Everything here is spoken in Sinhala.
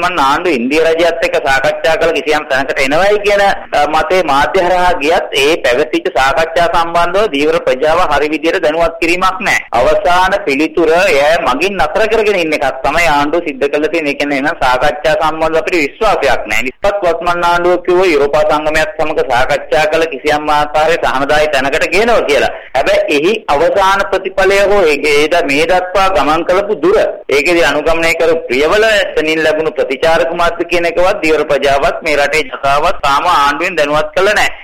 වත්මන් ආණ්ඩුව ඉන්දියා රජයත් එක්ක සාකච්ඡා කළ කිසියම් තැනකට එනවයි කියන මතේ මාධ්‍ය හරහා ගියත් ඒ පැවතිච්ච සාකච්ඡා සම්බන්ධව දීවර ප්‍රජාව හරි විදියට දැනුවත් කිරීමක් නැහැ. අවසාන පිළිතුර එය මගින් නතර කරගෙන ඉන්න එකක් තමයි ආණ්ඩුව සිද්ධ කළ තියෙන. ඒ කියන්නේ එහෙනම් සාකච්ඡා සම්බන්ධව අපිට විශ්වාසයක් නැහැ. නිස්පත් වත්මන් ආණ්ඩුව කිව්ව යුරෝපා සංගමයත් සමග සාකච්ඡා කළ කිසියම් ආකාරයේ සහනදායි තැනකට ගේනවා කියලා. හැබැයි එහි අවසාන ප්‍රතිඵලය හෝ ඒද මේ දක්වා ගමන් කළපු දුර ඒකෙදි අනුගමනය කරු ප්‍රියවල එතනින් ලැබුණු ප්‍රතිචාර කුමක්ද කියන එකවත් දීවර ප්‍රජාවත් මේ රටේ ජනතාවත් තාම ආණ්ඩුවෙන් දැනුවත් කළ නැහැ.